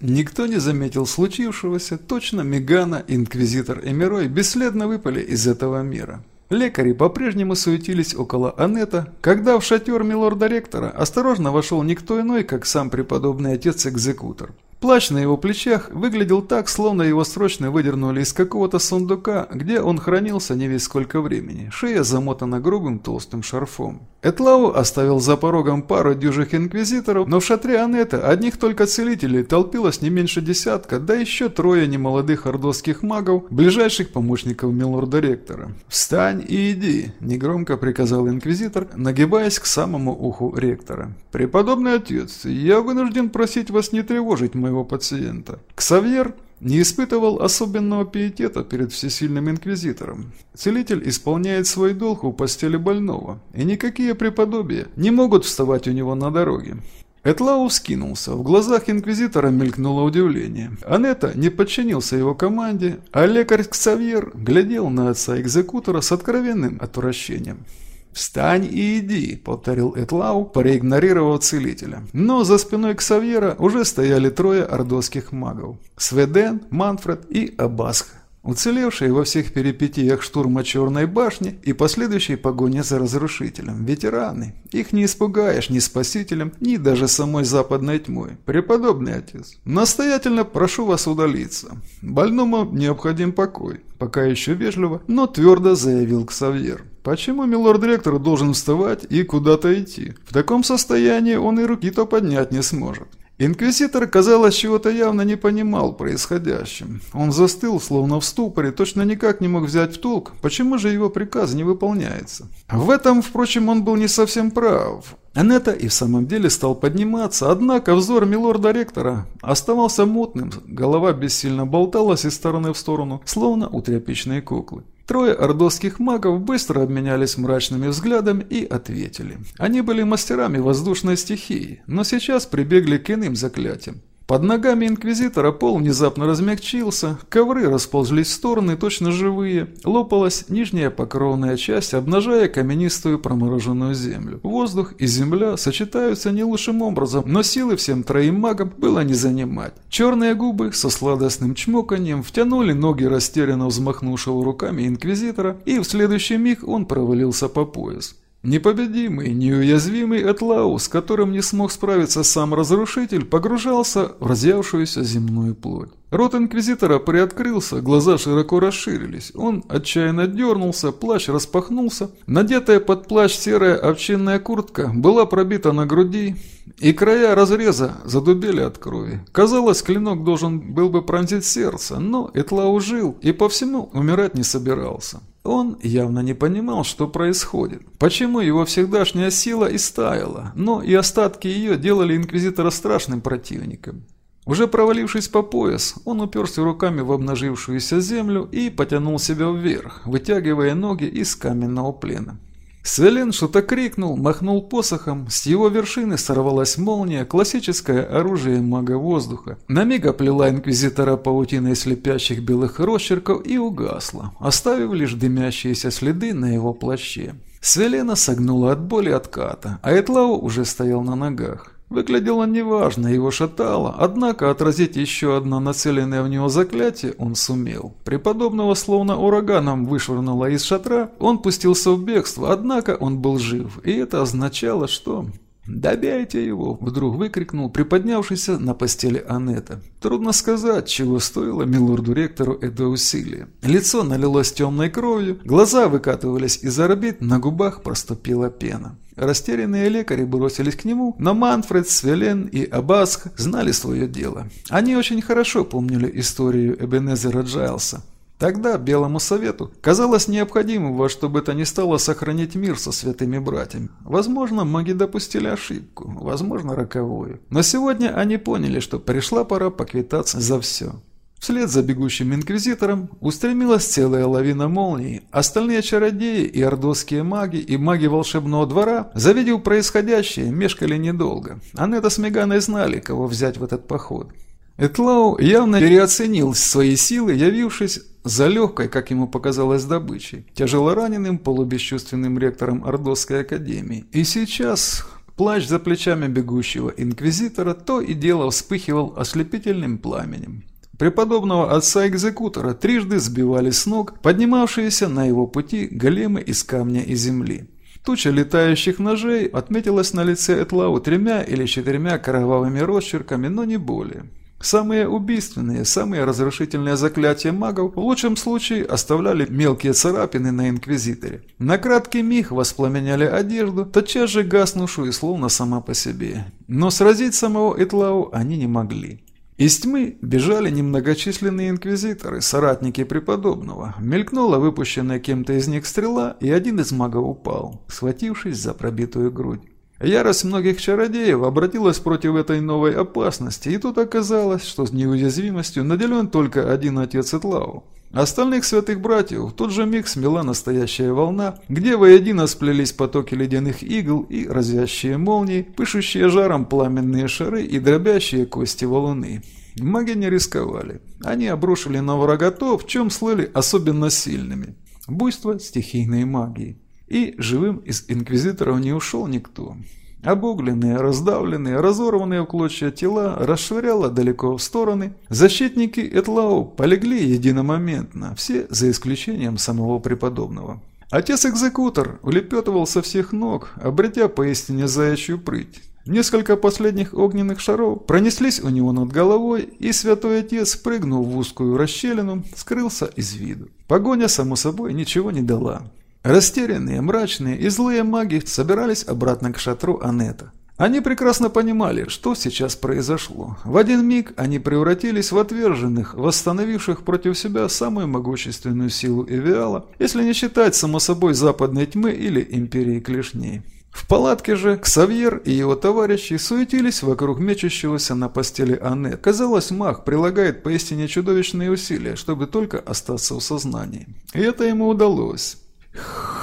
Никто не заметил случившегося, точно Мегана, Инквизитор и Мирой бесследно выпали из этого мира. Лекари по-прежнему суетились около Анета, когда в шатер милорда-ректора осторожно вошел никто иной, как сам преподобный отец-экзекутор. Плащ на его плечах выглядел так, словно его срочно выдернули из какого-то сундука, где он хранился не весь сколько времени. Шея замотана грубым толстым шарфом. Этлау оставил за порогом пару дюжих инквизиторов, но в шатре Анета одних только целителей толпилось не меньше десятка, да еще трое немолодых ордосских магов, ближайших помощников милорда-ректора. «Встань и иди», – негромко приказал инквизитор, нагибаясь к самому уху ректора. «Преподобный отец, я вынужден просить вас не тревожить моего пациента. Ксавьер не испытывал особенного пиетета перед всесильным инквизитором. Целитель исполняет свой долг у постели больного, и никакие преподобия не могут вставать у него на дороге. Этлау скинулся, в глазах инквизитора мелькнуло удивление. Анетта не подчинился его команде, а лекарь Ксавьер глядел на отца экзекутора с откровенным отвращением. «Встань и иди», — повторил Этлау, проигнорировав целителя. Но за спиной Ксавьера уже стояли трое ордосских магов. Сведен, Манфред и Абасх уцелевшие во всех перипетиях штурма Черной башни и последующей погони за разрушителем. Ветераны. Их не испугаешь ни спасителем, ни даже самой западной тьмой. Преподобный отец, настоятельно прошу вас удалиться. Больному необходим покой. Пока еще вежливо, но твердо заявил Ксавьер. Почему милорд-ректор должен вставать и куда-то идти? В таком состоянии он и руки-то поднять не сможет. Инквизитор, казалось, чего-то явно не понимал происходящим. Он застыл, словно в ступоре, точно никак не мог взять в толк, почему же его приказ не выполняется. В этом, впрочем, он был не совсем прав. Анетта и в самом деле стал подниматься, однако взор милорда-ректора оставался мутным, голова бессильно болталась из стороны в сторону, словно у тряпичной куклы. Трое ордосских магов быстро обменялись мрачными взглядами и ответили. Они были мастерами воздушной стихии, но сейчас прибегли к иным заклятиям. Под ногами инквизитора пол внезапно размягчился, ковры расползлись в стороны, точно живые, лопалась нижняя покровная часть, обнажая каменистую промороженную землю. Воздух и земля сочетаются не лучшим образом, но силы всем троим магам было не занимать. Черные губы со сладостным чмоканьем втянули ноги растерянно взмахнувшего руками инквизитора, и в следующий миг он провалился по пояс. Непобедимый, неуязвимый Этлау, с которым не смог справиться сам Разрушитель, погружался в разъявшуюся земную плоть. Рот Инквизитора приоткрылся, глаза широко расширились. Он отчаянно дернулся, плащ распахнулся. Надетая под плащ серая овчинная куртка была пробита на груди, и края разреза задубели от крови. Казалось, клинок должен был бы пронзить сердце, но Этлау жил и по всему умирать не собирался. Он явно не понимал, что происходит, почему его всегдашняя сила истаяла, но и остатки ее делали Инквизитора страшным противником. Уже провалившись по пояс, он уперся руками в обнажившуюся землю и потянул себя вверх, вытягивая ноги из каменного плена. Свелен что-то крикнул, махнул посохом, с его вершины сорвалась молния, классическое оружие мага воздуха. На миг оплела инквизитора паутиной слепящих белых росчерков и угасла, оставив лишь дымящиеся следы на его плаще. Свелена согнула от боли отката, а Этлау уже стоял на ногах. Выглядело неважно, его шатало, однако отразить еще одно нацеленное в него заклятие он сумел. Преподобного словно ураганом вышвырнуло из шатра, он пустился в бегство, однако он был жив, и это означало, что... «Добейте его!» – вдруг выкрикнул приподнявшийся на постели Анетта. Трудно сказать, чего стоило милорду-ректору это усилие. Лицо налилось темной кровью, глаза выкатывались из орбит, на губах проступила пена. Растерянные лекари бросились к нему, но Манфред, Свелен и Абасх знали свое дело. Они очень хорошо помнили историю Эбенезера Джайлса. Тогда Белому Совету казалось необходимым во что бы то ни стало сохранить мир со святыми братьями. Возможно, маги допустили ошибку, возможно, роковую. Но сегодня они поняли, что пришла пора поквитаться за все. Вслед за бегущим инквизитором устремилась целая лавина молний. Остальные чародеи и ордосские маги и маги волшебного двора, завидев происходящее, мешкали недолго. Анетта с Меганой знали, кого взять в этот поход. Этлау явно переоценил свои силы, явившись за легкой, как ему показалось, добычей, тяжелораненым полубесчувственным ректором Ордосской академии. И сейчас Плащ за плечами бегущего инквизитора то и дело вспыхивал ослепительным пламенем. Преподобного отца-экзекутора трижды сбивали с ног поднимавшиеся на его пути големы из камня и земли. Туча летающих ножей отметилась на лице Этлау тремя или четырьмя кровавыми росчерками, но не более. Самые убийственные, самые разрушительные заклятия магов в лучшем случае оставляли мелкие царапины на Инквизиторе. На краткий миг воспламеняли одежду, тотчас же гаснувшую словно сама по себе. Но сразить самого Этлау они не могли. Из тьмы бежали немногочисленные инквизиторы, соратники преподобного. Мелькнула выпущенная кем-то из них стрела, и один из магов упал, схватившись за пробитую грудь. Ярость многих чародеев обратилась против этой новой опасности, и тут оказалось, что с неуязвимостью наделен только один отец Итлау. Остальных святых братьев в тот же миг смела настоящая волна, где воедино сплелись потоки ледяных игл и разящие молнии, пышущие жаром пламенные шары и дробящие кости валуны. Маги не рисковали. Они обрушили на врага то, в чем слыли особенно сильными. Буйство стихийной магии. И живым из инквизиторов не ушел никто. Обугленные, раздавленные, разорванные в клочья тела расшвыряло далеко в стороны. Защитники Этлау полегли единомоментно, все за исключением самого преподобного. Отец-экзекутор улепетывал со всех ног, обретя поистине заячью прыть. Несколько последних огненных шаров пронеслись у него над головой, и святой отец, прыгнув в узкую расщелину, скрылся из виду. Погоня, само собой, ничего не дала. Растерянные, мрачные и злые маги собирались обратно к шатру Анета. Они прекрасно понимали, что сейчас произошло. В один миг они превратились в отверженных, восстановивших против себя самую могущественную силу Эвиала, если не считать, само собой, западной тьмы или империи клешней. В палатке же Ксавьер и его товарищи суетились вокруг мечущегося на постели Аннет. Казалось, маг прилагает поистине чудовищные усилия, чтобы только остаться в сознании. И это ему удалось.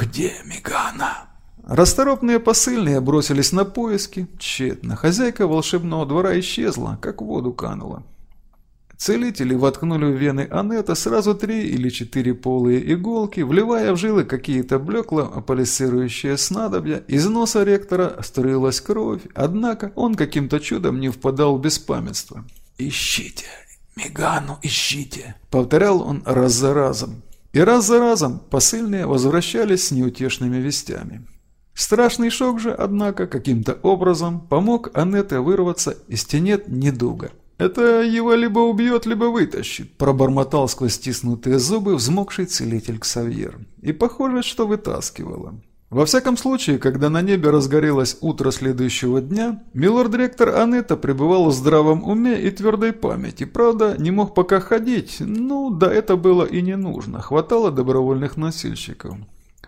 «Где Мегана?» Расторопные посыльные бросились на поиски. Тщетно. Хозяйка волшебного двора исчезла, как в воду канула. Целители воткнули в вены Анетта сразу три или четыре полые иголки, вливая в жилы какие-то блекло аполисирующие снадобья. Из носа ректора струилась кровь, однако он каким-то чудом не впадал в беспамятство. «Ищите, Мегану ищите», — повторял он раз за разом. И раз за разом посыльные возвращались с неутешными вестями. Страшный шок же, однако, каким-то образом помог Аннете вырваться из тенет недуга. «Это его либо убьет, либо вытащит», – пробормотал сквозь стиснутые зубы взмокший целитель Ксавьер. И похоже, что вытаскивало. Во всяком случае, когда на небе разгорелось утро следующего дня, милорд-ректор Анетта пребывал в здравом уме и твердой памяти. Правда, не мог пока ходить, ну да это было и не нужно, хватало добровольных носильщиков.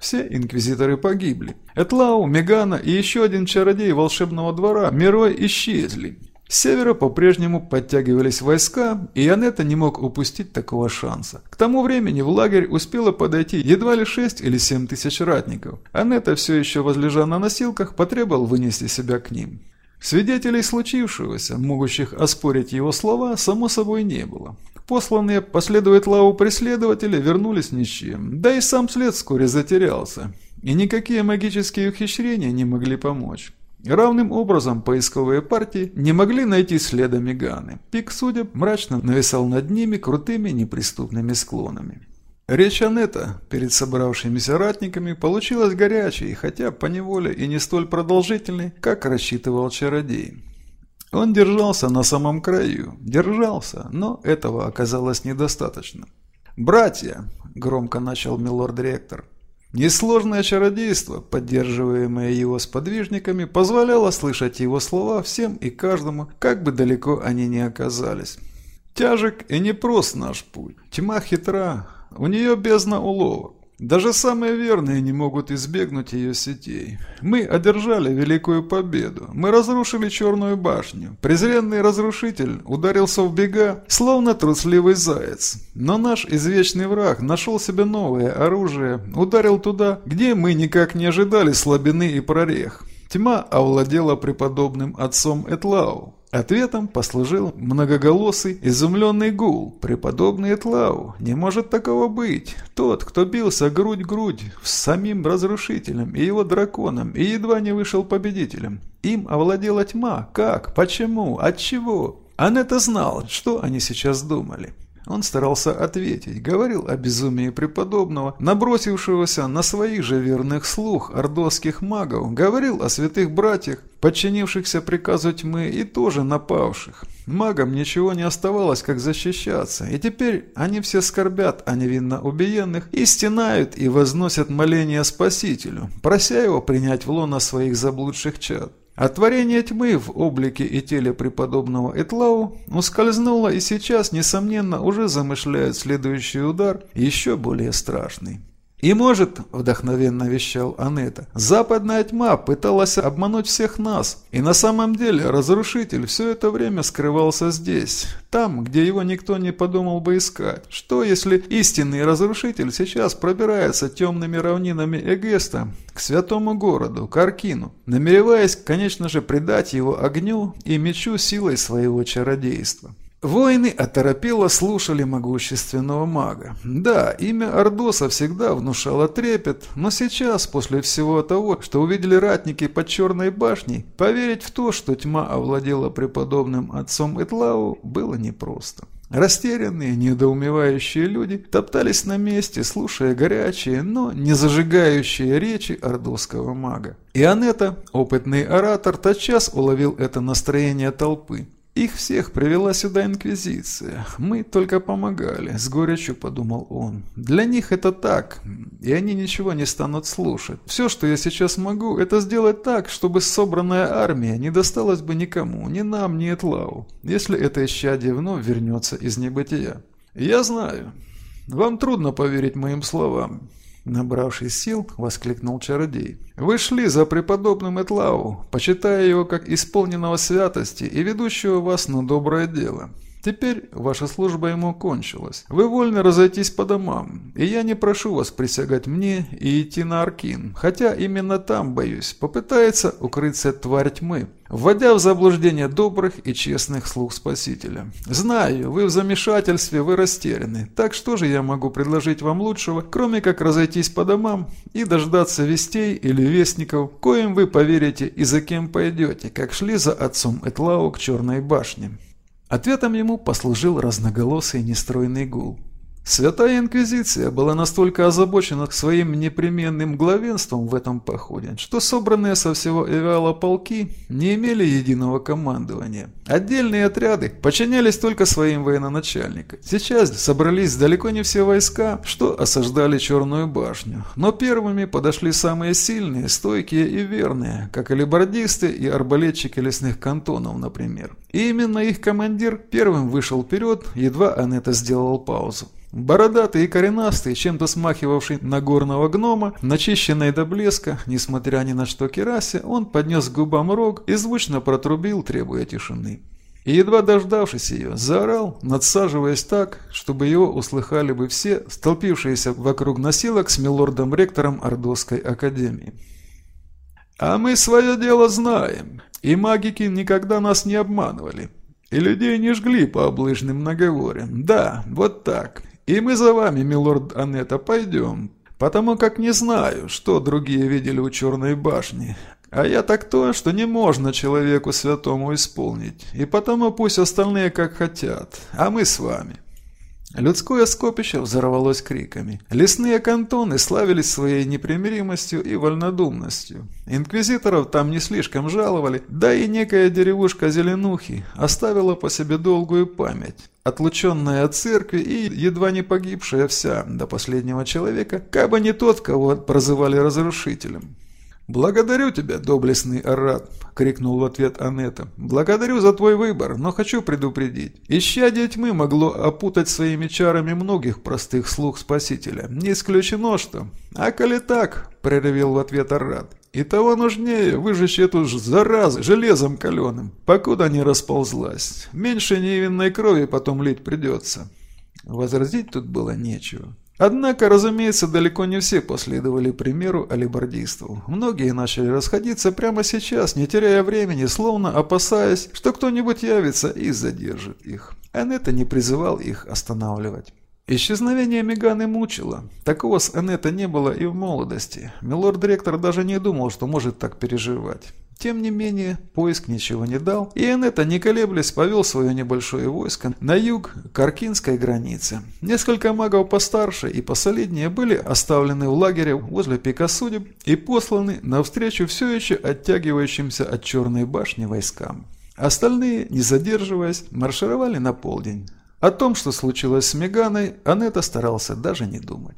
Все инквизиторы погибли. Этлау, Мегана и еще один чародей волшебного двора Мирой исчезли. Севера по-прежнему подтягивались войска, и Анетта не мог упустить такого шанса. К тому времени в лагерь успело подойти едва ли 6 или 7 тысяч ратников. Анетта, все еще возлежа на носилках, потребовал вынести себя к ним. Свидетелей случившегося, могущих оспорить его слова, само собой не было. Посланные последовать лаву преследователи вернулись ни с чем, да и сам след вскоре затерялся, и никакие магические ухищрения не могли помочь. Равным образом поисковые партии не могли найти следа Меганы. Пик судеб мрачно нависал над ними крутыми неприступными склонами. Речь Анетта перед собравшимися ратниками получилась горячей, хотя поневоле и не столь продолжительной, как рассчитывал чародей. Он держался на самом краю, держался, но этого оказалось недостаточно. «Братья!» – громко начал милорд-ректор – Несложное чародейство, поддерживаемое его сподвижниками, позволяло слышать его слова всем и каждому, как бы далеко они ни оказались. Тяжек и непрост наш путь. Тьма хитра, у нее бездна уловок. Даже самые верные не могут избегнуть ее сетей. Мы одержали великую победу. Мы разрушили Черную башню. Презренный разрушитель ударился в бега, словно трусливый заяц. Но наш извечный враг нашел себе новое оружие, ударил туда, где мы никак не ожидали слабины и прорех. Тьма овладела преподобным отцом Этлау. Ответом послужил многоголосый, изумленный гул. Преподобный Этлау, не может такого быть. Тот, кто бился грудь-грудь с самим разрушителем и его драконом, и едва не вышел победителем. Им овладела тьма. Как? Почему? От чего? Анетта знал, что они сейчас думали. Он старался ответить, говорил о безумии преподобного, набросившегося на своих же верных слух ордосских магов, говорил о святых братьях, подчинившихся приказу тьмы и тоже напавших. Магам ничего не оставалось, как защищаться, и теперь они все скорбят о невинно убиенных и стенают и возносят моления Спасителю, прося его принять в лоно своих заблудших чад. А творение тьмы в облике и теле преподобного Этлау ускользнуло и сейчас, несомненно, уже замышляет следующий удар, еще более страшный. И может, вдохновенно вещал Анетта, западная тьма пыталась обмануть всех нас, и на самом деле разрушитель все это время скрывался здесь, там, где его никто не подумал бы искать. Что если истинный разрушитель сейчас пробирается темными равнинами Эгеста к святому городу, к Аркину, намереваясь, конечно же, предать его огню и мечу силой своего чародейства? Воины оторопело слушали могущественного мага. Да, имя Ордоса всегда внушало трепет, но сейчас, после всего того, что увидели ратники под Черной башней, поверить в то, что тьма овладела преподобным отцом Этлау, было непросто. Растерянные, недоумевающие люди топтались на месте, слушая горячие, но не зажигающие речи ордосского мага. И Анетта, опытный оратор, тотчас уловил это настроение толпы. Их всех привела сюда Инквизиция. Мы только помогали, с горечью подумал он. Для них это так, и они ничего не станут слушать. Все, что я сейчас могу, это сделать так, чтобы собранная армия не досталась бы никому, ни нам, ни Этлау, если это исчадие вновь вернется из небытия. Я знаю. Вам трудно поверить моим словам. Набравшись сил, воскликнул чародей. «Вы шли за преподобным Этлау, почитая его как исполненного святости и ведущего вас на доброе дело. Теперь ваша служба ему кончилась. Вы вольны разойтись по домам, и я не прошу вас присягать мне и идти на Аркин, хотя именно там, боюсь, попытается укрыться тварь тьмы, вводя в заблуждение добрых и честных слуг Спасителя. Знаю, вы в замешательстве, вы растеряны, так что же я могу предложить вам лучшего, кроме как разойтись по домам и дождаться вестей или вестников, коим вы поверите и за кем пойдете, как шли за отцом Этлау к Черной башне. Ответом ему послужил разноголосый нестройный гул. Святая Инквизиция была настолько озабочена своим непременным главенством в этом походе, что собранные со всего Эвиала полки не имели единого командования. Отдельные отряды подчинялись только своим военачальникам. Сейчас собрались далеко не все войска, что осаждали Черную башню, но первыми подошли самые сильные, стойкие и верные, как алибардисты и арбалетчики лесных кантонов, например. И именно их командир первым вышел вперед, едва Анетта сделал паузу. Бородатый и коренастый, чем-то смахивавший на горного гнома, начищенный до блеска, несмотря ни на что керасе, он поднес к губам рог и звучно протрубил, требуя тишины. И едва дождавшись ее, заорал, надсаживаясь так, чтобы его услыхали бы все, столпившиеся вокруг носилок с милордом-ректором Ордосской академии. «А мы свое дело знаем, и магики никогда нас не обманывали». И людей не жгли по облыжным наговорам. Да, вот так. И мы за вами, милорд Анетта, пойдем, потому как не знаю, что другие видели у Черной башни. А я так то, что не можно человеку святому исполнить, и потому пусть остальные как хотят, а мы с вами. Людское скопище взорвалось криками. Лесные кантоны славились своей непримиримостью и вольнодумностью. Инквизиторов там не слишком жаловали, да и некая деревушка Зеленухи оставила по себе долгую память. Отлученная от церкви и едва не погибшая вся до последнего человека, кабы не тот, кого прозывали разрушителем. «Благодарю тебя, доблестный Арат!» — крикнул в ответ Анетта. «Благодарю за твой выбор, но хочу предупредить. Исчадие тьмы могло опутать своими чарами многих простых слуг Спасителя. Не исключено, что...» «А коли так?» — проревел в ответ Арат. «И того нужнее выжечь эту ж заразу железом каленым, покуда не расползлась. Меньше невинной крови потом лить придется». Возразить тут было нечего. Однако, разумеется, далеко не все последовали примеру алибардистов. Многие начали расходиться прямо сейчас, не теряя времени, словно опасаясь, что кто-нибудь явится и задержит их. Анетта не призывал их останавливать. Исчезновение Меганы мучило. Такого с Анетта не было и в молодости. Милорд-директор даже не думал, что может так переживать. Тем не менее, поиск ничего не дал, и Энета, не колеблясь, повел свое небольшое войско на юг к Аркинской границе. Несколько магов постарше и посолиднее были оставлены в лагере возле пика судеб и посланы навстречу все еще оттягивающимся от Черной башни войскам. Остальные, не задерживаясь, маршировали на полдень. О том, что случилось с Меганой, Анетта старался даже не думать.